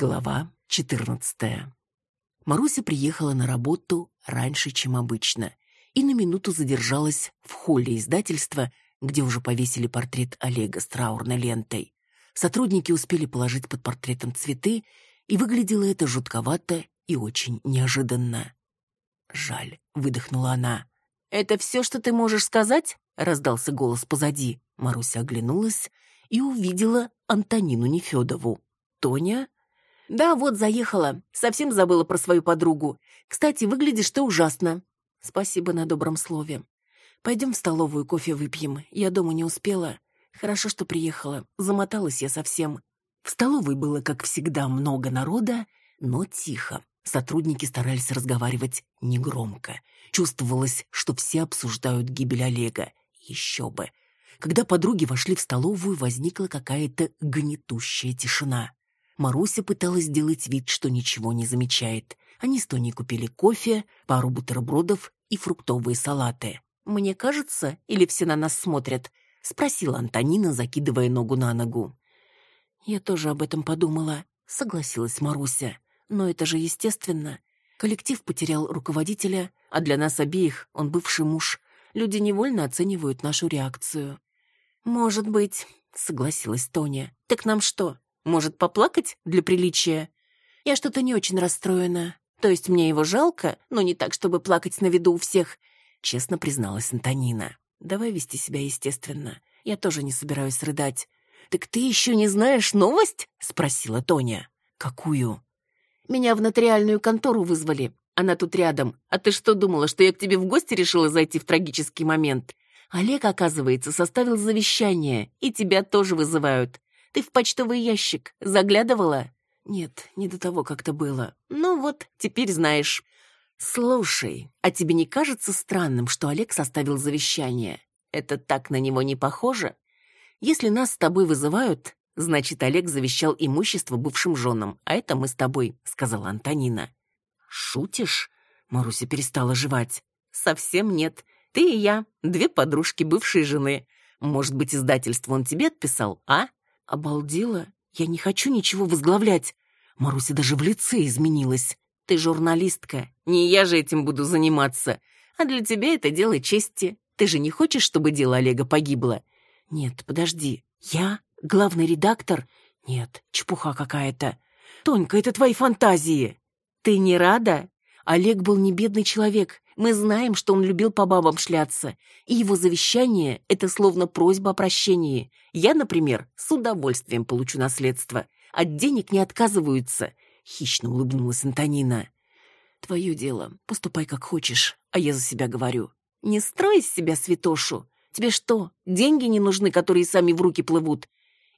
Глава 14. Маруся приехала на работу раньше, чем обычно, и на минуту задержалась в холле издательства, где уже повесили портрет Олега с траурной лентой. Сотрудники успели положить под портретом цветы, и выглядело это жутковато и очень неожиданно. «Жаль», — выдохнула она. «Это все, что ты можешь сказать?» — раздался голос позади. Маруся оглянулась и увидела Антонину Нефедову. «Тоня?» «Да, вот, заехала. Совсем забыла про свою подругу. Кстати, выглядишь ты ужасно». «Спасибо на добром слове. Пойдем в столовую, кофе выпьем. Я дома не успела. Хорошо, что приехала. Замоталась я совсем». В столовой было, как всегда, много народа, но тихо. Сотрудники старались разговаривать негромко. Чувствовалось, что все обсуждают гибель Олега. Еще бы. Когда подруги вошли в столовую, возникла какая-то гнетущая тишина. Маруся пыталась сделать вид, что ничего не замечает. Они с Тоней купили кофе, пару бутербродов и фруктовые салаты. «Мне кажется, или все на нас смотрят?» — спросила Антонина, закидывая ногу на ногу. «Я тоже об этом подумала», — согласилась Маруся. «Но это же естественно. Коллектив потерял руководителя, а для нас обеих он бывший муж. Люди невольно оценивают нашу реакцию. «Может быть», — согласилась Тоня. «Так нам что, может, поплакать для приличия? Я что-то не очень расстроена. То есть мне его жалко, но не так, чтобы плакать на виду у всех», — честно призналась Антонина. «Давай вести себя естественно. Я тоже не собираюсь рыдать». «Так ты еще не знаешь новость?» — спросила Тоня. «Какую?» «Меня в нотариальную контору вызвали. Она тут рядом. А ты что думала, что я к тебе в гости решила зайти в трагический момент? Олег, оказывается, составил завещание, и тебя тоже вызывают. Ты в почтовый ящик заглядывала? Нет, не до того как-то было. Ну вот, теперь знаешь. Слушай, а тебе не кажется странным, что Олег составил завещание? Это так на него не похоже? Если нас с тобой вызывают, значит, Олег завещал имущество бывшим женам, а это мы с тобой, сказала Антонина. Шутишь? Маруся перестала жевать. Совсем нет. Ты и я, две подружки бывшей жены. Может быть, издательство он тебе отписал, а? Обалдела. Я не хочу ничего возглавлять. Маруся даже в лице изменилась. Ты журналистка. Не я же этим буду заниматься. А для тебя это дело чести. Ты же не хочешь, чтобы дело Олега погибло? Нет, подожди. Я? Главный редактор? Нет, чепуха какая-то. Тонька, это твои фантазии. Ты не рада? Олег был не бедный человек. Мы знаем, что он любил по бабам шляться. И его завещание — это словно просьба о прощении. Я, например, с удовольствием получу наследство. От денег не отказываются. Хищно улыбнулась Антонина. Твое дело. Поступай как хочешь. А я за себя говорю. Не строй из себя святошу. Тебе что, деньги не нужны, которые сами в руки плывут?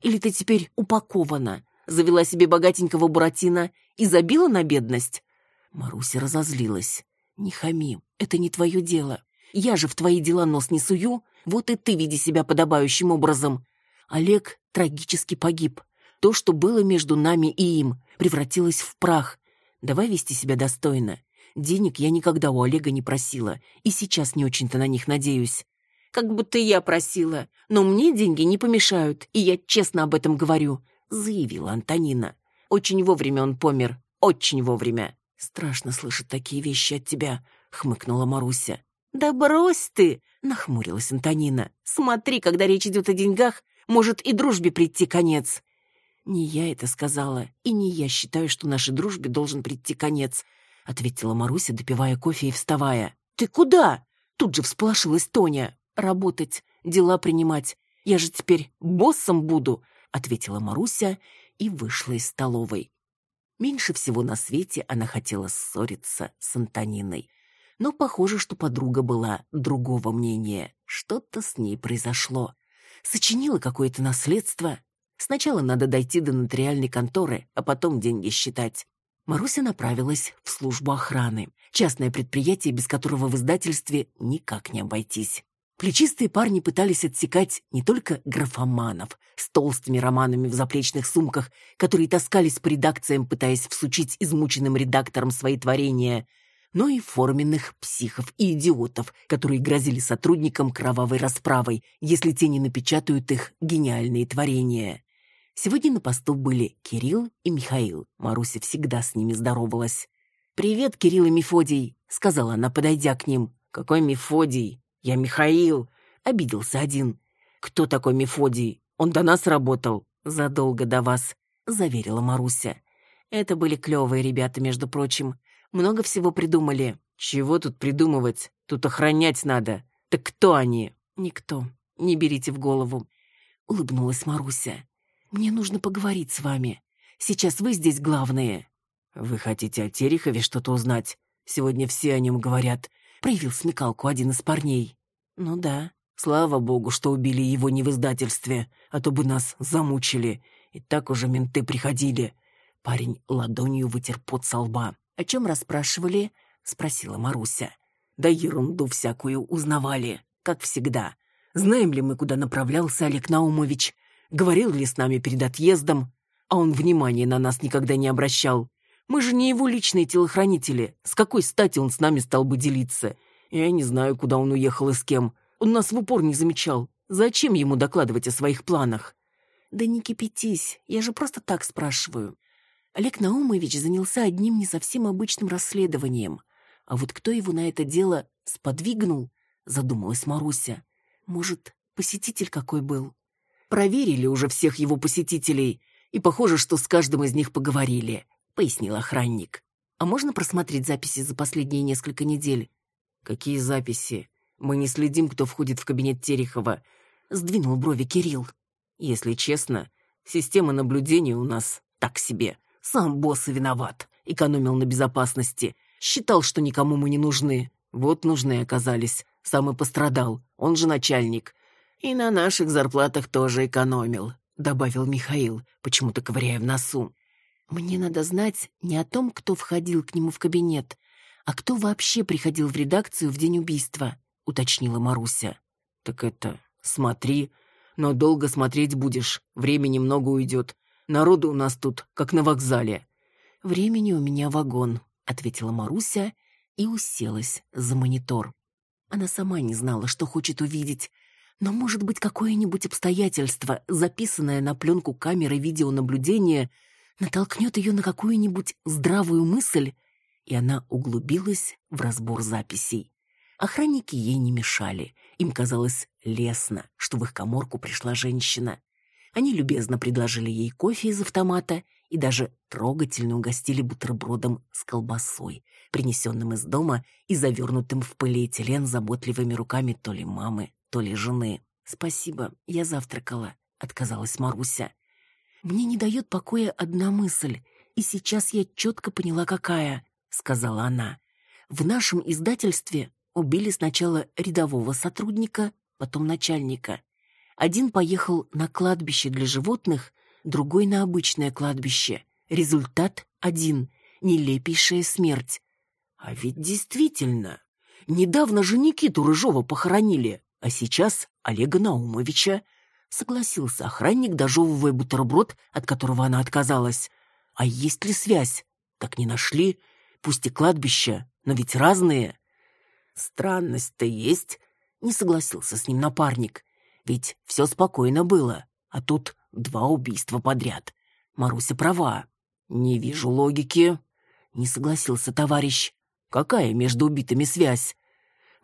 Или ты теперь упакована? Завела себе богатенького Буратино и забила на бедность? Маруся разозлилась. «Не хами, это не твое дело. Я же в твои дела нос не сую, вот и ты веди себя подобающим образом. Олег трагически погиб. То, что было между нами и им, превратилось в прах. Давай вести себя достойно. Денег я никогда у Олега не просила, и сейчас не очень-то на них надеюсь. Как будто я просила, но мне деньги не помешают, и я честно об этом говорю», — заявила Антонина. «Очень вовремя он помер, очень вовремя». «Страшно слышать такие вещи от тебя», — хмыкнула Маруся. «Да брось ты!» — нахмурилась Антонина. «Смотри, когда речь идет о деньгах, может и дружбе прийти конец». «Не я это сказала, и не я считаю, что нашей дружбе должен прийти конец», — ответила Маруся, допивая кофе и вставая. «Ты куда?» — тут же всполошилась Тоня. «Работать, дела принимать. Я же теперь боссом буду», — ответила Маруся и вышла из столовой. Меньше всего на свете она хотела ссориться с Антониной. Но похоже, что подруга была другого мнения. Что-то с ней произошло. Сочинила какое-то наследство. Сначала надо дойти до нотариальной конторы, а потом деньги считать. Маруся направилась в службу охраны. Частное предприятие, без которого в издательстве никак не обойтись. Плечистые парни пытались отсекать не только графоманов с толстыми романами в заплечных сумках, которые таскались по редакциям, пытаясь всучить измученным редакторам свои творения, но и форменных психов и идиотов, которые грозили сотрудникам кровавой расправой, если те не напечатают их гениальные творения. Сегодня на посту были Кирилл и Михаил. Маруся всегда с ними здоровалась. «Привет, Кирилл и Мефодий», — сказала она, подойдя к ним. «Какой Мефодий? Я Михаил», — обиделся один. «Кто такой Мефодий? Он до нас работал». «Задолго до вас», — заверила Маруся. «Это были клевые ребята, между прочим. Много всего придумали». «Чего тут придумывать? Тут охранять надо. Так кто они?» «Никто. Не берите в голову», — улыбнулась Маруся. Мне нужно поговорить с вами. Сейчас вы здесь главные». «Вы хотите о Терехове что-то узнать? Сегодня все о нем говорят», — проявил смекалку один из парней. «Ну да. Слава богу, что убили его не в издательстве, а то бы нас замучили. И так уже менты приходили». Парень ладонью вытер пот со лба. «О чем расспрашивали?» — спросила Маруся. «Да ерунду всякую узнавали, как всегда. Знаем ли мы, куда направлялся Олег Наумович? говорил ли с нами перед отъездом, а он внимания на нас никогда не обращал. Мы же не его личные телохранители. С какой стати он с нами стал бы делиться? Я не знаю, куда он уехал и с кем. Он нас в упор не замечал. Зачем ему докладывать о своих планах? Да не кипятись, я же просто так спрашиваю. Олег Наумович занялся одним не совсем обычным расследованием. А вот кто его на это дело сподвигнул, задумалась Маруся. Может, посетитель какой был? Проверили уже всех его посетителей, и похоже, что с каждым из них поговорили», — пояснил охранник. «А можно просмотреть записи за последние несколько недель?» «Какие записи? Мы не следим, кто входит в кабинет Терехова», — сдвинул брови Кирилл. «Если честно, система наблюдения у нас так себе. Сам босс и виноват. Экономил на безопасности. Считал, что никому мы не нужны. Вот нужны оказались. Сам и пострадал. Он же начальник. «И на наших зарплатах тоже экономил», — добавил Михаил, почему-то ковыряя в носу. «Мне надо знать не о том, кто входил к нему в кабинет, а кто вообще приходил в редакцию в день убийства», — уточнила Маруся. «Так это, смотри, но долго смотреть будешь, времени много уйдет. Народу у нас тут, как на вокзале». «Времени у меня вагон», — ответила Маруся и уселась за монитор. Она сама не знала, что хочет увидеть, но, может быть, какое-нибудь обстоятельство, записанное на пленку камеры видеонаблюдения, натолкнет ее на какую-нибудь здравую мысль, и она углубилась в разбор записей. Охранники ей не мешали. Им казалось лестно, что в их коморку пришла женщина. Они любезно предложили ей кофе из автомата и даже трогательно угостили бутербродом с колбасой, принесенным из дома и завернутым в полиэтилен заботливыми руками то ли мамы, то ли жены. «Спасибо, я завтракала», — отказалась Маруся. «Мне не дает покоя одна мысль, и сейчас я четко поняла, какая», — сказала она. «В нашем издательстве убили сначала рядового сотрудника, потом начальника. Один поехал на кладбище для животных, другой на обычное кладбище. Результат один — нелепейшая смерть. А ведь действительно, недавно же Никиту Рыжова похоронили. А сейчас Олега Наумовича согласился охранник, дожевывая бутерброд, от которого она отказалась. А есть ли связь? Так не нашли. Пусть и кладбища, но ведь разные. Странность-то есть, не согласился с ним напарник. Ведь все спокойно было, а тут два убийства подряд. Маруся права. Не вижу логики. Не согласился товарищ. Какая между убитыми связь?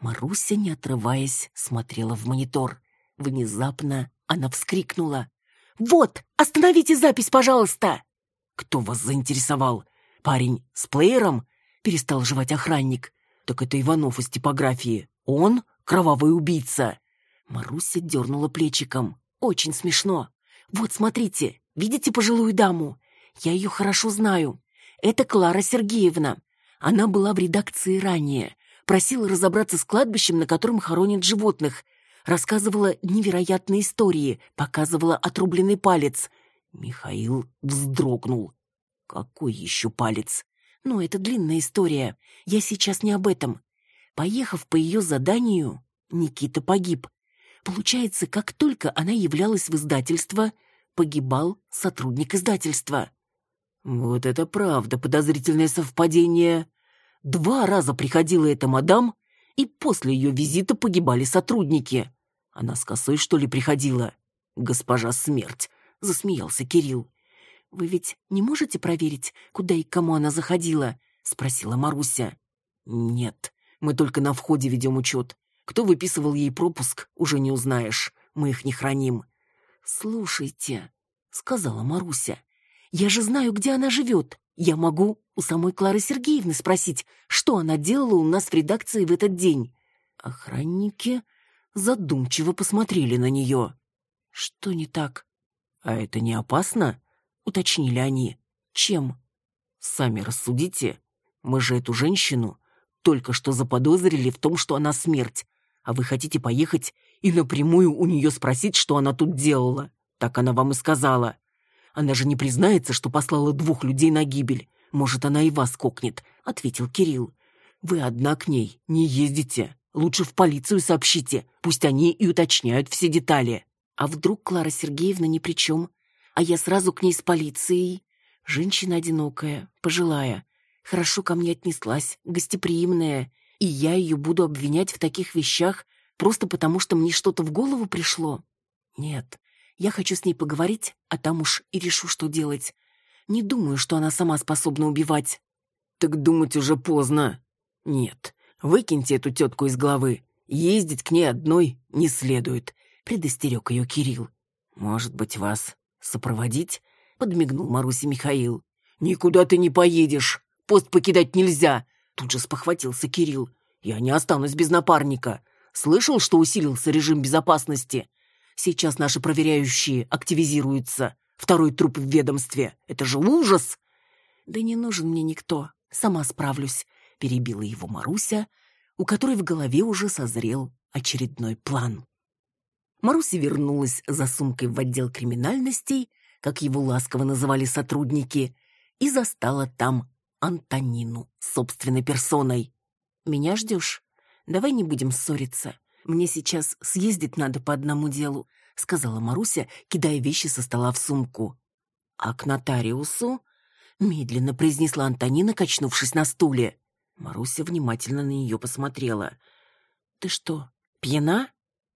Маруся, не отрываясь, смотрела в монитор. Внезапно она вскрикнула. «Вот! Остановите запись, пожалуйста!» «Кто вас заинтересовал? Парень с плеером?» Перестал жевать охранник. «Так это Иванов из типографии. Он кровавый убийца!» Маруся дернула плечиком. «Очень смешно. Вот, смотрите, видите пожилую даму? Я ее хорошо знаю. Это Клара Сергеевна. Она была в редакции ранее просила разобраться с кладбищем, на котором хоронят животных, рассказывала невероятные истории, показывала отрубленный палец. Михаил вздрогнул. Какой еще палец? Ну, это длинная история. Я сейчас не об этом. Поехав по ее заданию, Никита погиб. Получается, как только она являлась в издательство, погибал сотрудник издательства. Вот это правда подозрительное совпадение. Два раза приходила эта мадам, и после ее визита погибали сотрудники. Она с косой, что ли, приходила? Госпожа Смерть, — засмеялся Кирилл. «Вы ведь не можете проверить, куда и к кому она заходила?» — спросила Маруся. «Нет, мы только на входе ведем учет. Кто выписывал ей пропуск, уже не узнаешь. Мы их не храним». «Слушайте», — сказала Маруся, — «я же знаю, где она живет. Я могу у самой Клары Сергеевны спросить, что она делала у нас в редакции в этот день». Охранники задумчиво посмотрели на нее. «Что не так?» «А это не опасно?» — уточнили они. «Чем?» «Сами рассудите. Мы же эту женщину только что заподозрили в том, что она смерть. А вы хотите поехать и напрямую у нее спросить, что она тут делала? Так она вам и сказала. Она же не признается, что послала двух людей на гибель. Может, она и вас кокнет», — ответил Кирилл. «Вы одна к ней не ездите. Лучше в полицию сообщите. Пусть они и уточняют все детали». А вдруг Клара Сергеевна ни при чем? А я сразу к ней с полицией. Женщина одинокая, пожилая. Хорошо ко мне отнеслась, гостеприимная. И я ее буду обвинять в таких вещах просто потому, что мне что-то в голову пришло? Нет, я хочу с ней поговорить, а там уж и решу, что делать. Не думаю, что она сама способна убивать. Так думать уже поздно. Нет, выкиньте эту тетку из головы. Ездить к ней одной не следует предостерег ее Кирилл. «Может быть, вас сопроводить?» — подмигнул Марусе Михаил. «Никуда ты не поедешь. Пост покидать нельзя!» Тут же спохватился Кирилл. «Я не останусь без напарника. Слышал, что усилился режим безопасности? Сейчас наши проверяющие активизируются. Второй труп в ведомстве. Это же ужас!» «Да не нужен мне никто. Сама справлюсь», — перебила его Маруся, у которой в голове уже созрел очередной план. Маруся вернулась за сумкой в отдел криминальностей, как его ласково называли сотрудники, и застала там Антонину собственной персоной. «Меня ждешь? Давай не будем ссориться. Мне сейчас съездить надо по одному делу», — сказала Маруся, кидая вещи со стола в сумку. «А к нотариусу?» — медленно произнесла Антонина, качнувшись на стуле. Маруся внимательно на нее посмотрела. «Ты что, пьяна?»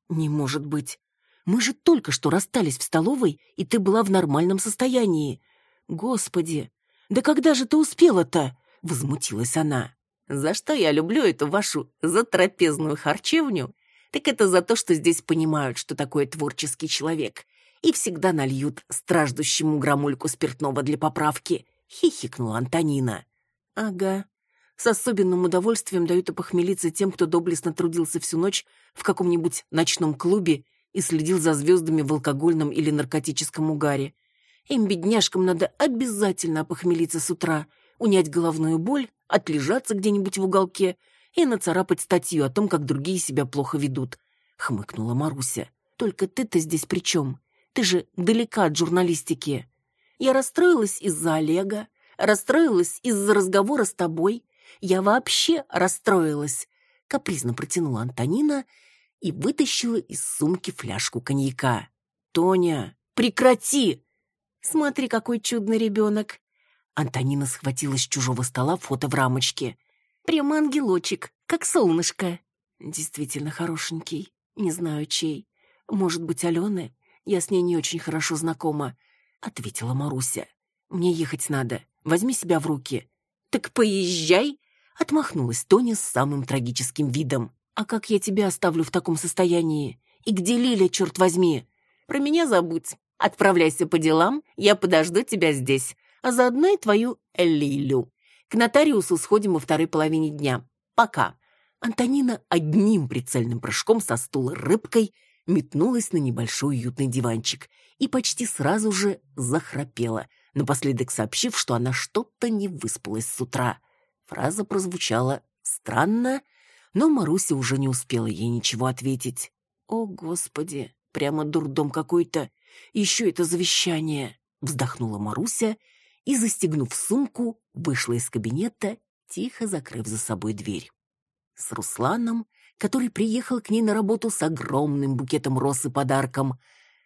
«Не может быть. Мы же только что расстались в столовой, и ты была в нормальном состоянии. Господи, да когда же ты успела-то?» — возмутилась она. «За что я люблю эту вашу затрапезную харчевню? Так это за то, что здесь понимают, что такое творческий человек, и всегда нальют страждущему грамульку спиртного для поправки», — хихикнула Антонина. «Ага, с особенным удовольствием дают опохмелиться тем, кто доблестно трудился всю ночь в каком-нибудь ночном клубе и следил за звездами в алкогольном или наркотическом угаре. Им, бедняжкам, надо обязательно опохмелиться с утра, унять головную боль, отлежаться где-нибудь в уголке и нацарапать статью о том, как другие себя плохо ведут. Хмыкнула Маруся. Только ты-то здесь при чем? Ты же далека от журналистики. Я расстроилась из-за Олега, расстроилась из-за разговора с тобой, я вообще расстроилась. Капризно протянула Антонина и вытащила из сумки фляжку коньяка. «Тоня, прекрати!» «Смотри, какой чудный ребенок!» Антонина схватила с чужого стола фото в рамочке. «Прямо ангелочек, как солнышко!» «Действительно хорошенький. Не знаю, чей. Может быть, Алены? Я с ней не очень хорошо знакома», — ответила Маруся. «Мне ехать надо. Возьми себя в руки». «Так поезжай!» Отмахнулась Тоня с самым трагическим видом. «А как я тебя оставлю в таком состоянии? И где Лиля, черт возьми? Про меня забудь. Отправляйся по делам, я подожду тебя здесь, а заодно и твою Лилю. К нотариусу сходим во второй половине дня. Пока». Антонина одним прицельным прыжком со стула рыбкой метнулась на небольшой уютный диванчик и почти сразу же захрапела, напоследок сообщив, что она что-то не выспалась с утра. Фраза прозвучала странно, но Маруся уже не успела ей ничего ответить. «О, Господи, прямо дурдом какой-то! Еще это завещание!» Вздохнула Маруся и, застегнув сумку, вышла из кабинета, тихо закрыв за собой дверь. С Русланом, который приехал к ней на работу с огромным букетом роз и подарком,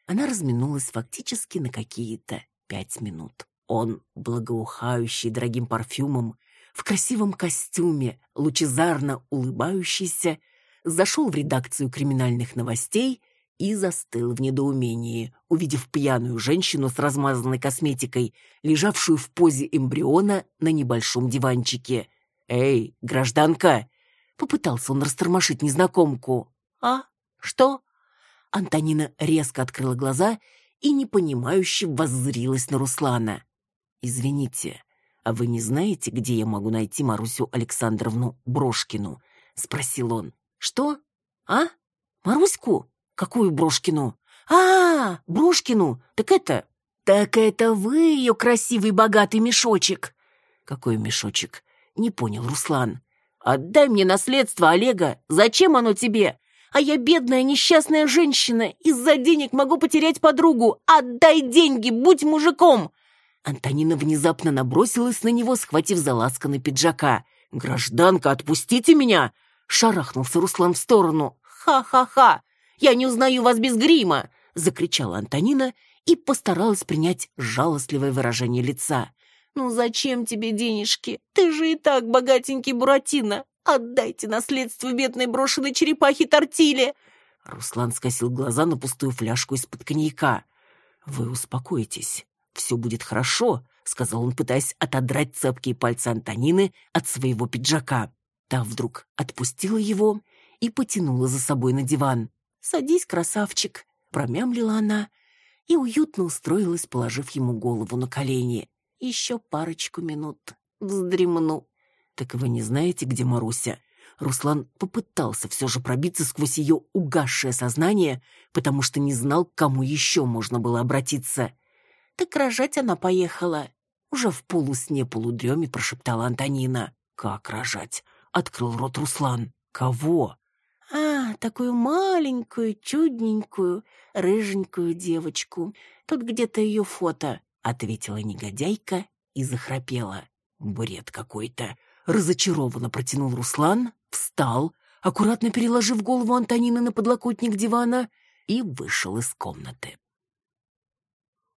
она разминулась фактически на какие-то пять минут. Он, благоухающий дорогим парфюмом, в красивом костюме, лучезарно улыбающийся, зашел в редакцию криминальных новостей и застыл в недоумении, увидев пьяную женщину с размазанной косметикой, лежавшую в позе эмбриона на небольшом диванчике. «Эй, гражданка!» Попытался он растормошить незнакомку. «А? Что?» Антонина резко открыла глаза и непонимающе воззрилась на Руслана. «Извините, а вы не знаете, где я могу найти Марусю Александровну Брошкину?» — спросил он. «Что? А? Маруську? Какую Брошкину? А, Брошкину! Так это... Так это вы ее красивый богатый мешочек!» «Какой мешочек?» — не понял Руслан. «Отдай мне наследство, Олега! Зачем оно тебе? А я бедная несчастная женщина, из-за денег могу потерять подругу! Отдай деньги, будь мужиком!» Антонина внезапно набросилась на него, схватив за ласканы пиджака. «Гражданка, отпустите меня!» Шарахнулся Руслан в сторону. «Ха-ха-ха! Я не узнаю вас без грима!» Закричала Антонина и постаралась принять жалостливое выражение лица. «Ну зачем тебе денежки? Ты же и так богатенький Буратино! Отдайте наследство бедной брошенной черепахе Тортиле!» Руслан скосил глаза на пустую фляжку из-под коньяка. «Вы успокойтесь. Все будет хорошо», — сказал он, пытаясь отодрать цепкие пальцы Антонины от своего пиджака. Та вдруг отпустила его и потянула за собой на диван. «Садись, красавчик», — промямлила она и уютно устроилась, положив ему голову на колени. Еще парочку минут. Вздремну. Так вы не знаете, где Маруся? Руслан попытался все же пробиться сквозь ее угасшее сознание, потому что не знал, к кому еще можно было обратиться. Так рожать она поехала. Уже в полусне-полудреме прошептала Антонина. «Как рожать?» — открыл рот Руслан. «Кого?» «А, такую маленькую, чудненькую, рыженькую девочку. Тут где-то ее фото ответила негодяйка и захрапела. Бред какой-то. Разочарованно протянул Руслан, встал, аккуратно переложив голову Антонины на подлокотник дивана и вышел из комнаты.